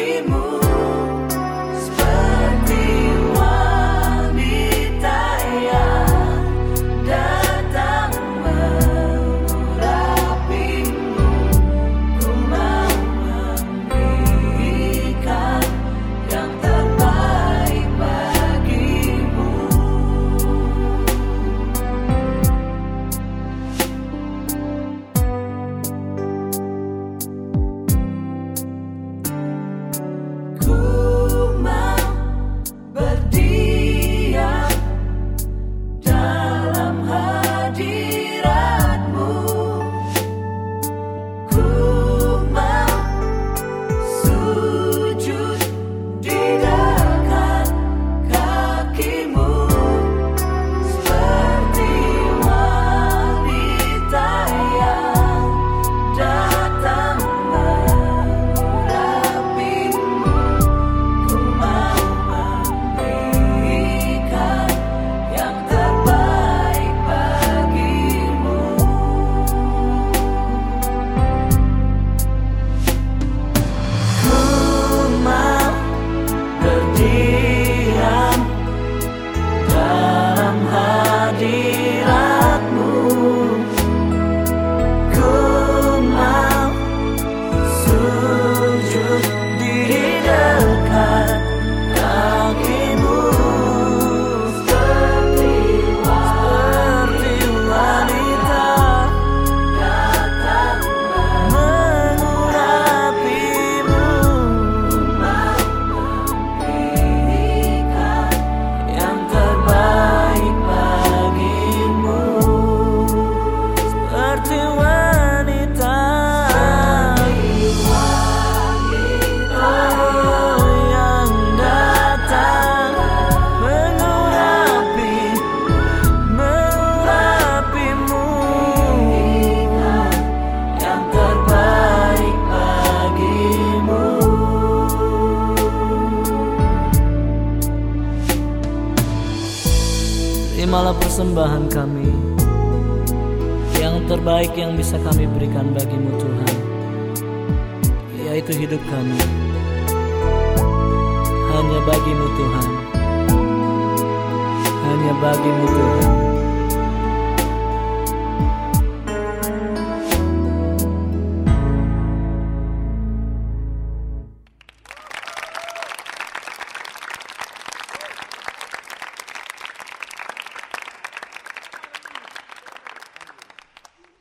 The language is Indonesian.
Timor. Terimalah persembahan kami. Yang terbaik yang bisa kami berikan bagimu Tuhan Yaitu hidup kami. Hanya bagimu Tuhan. Hanya bagimu Tuhan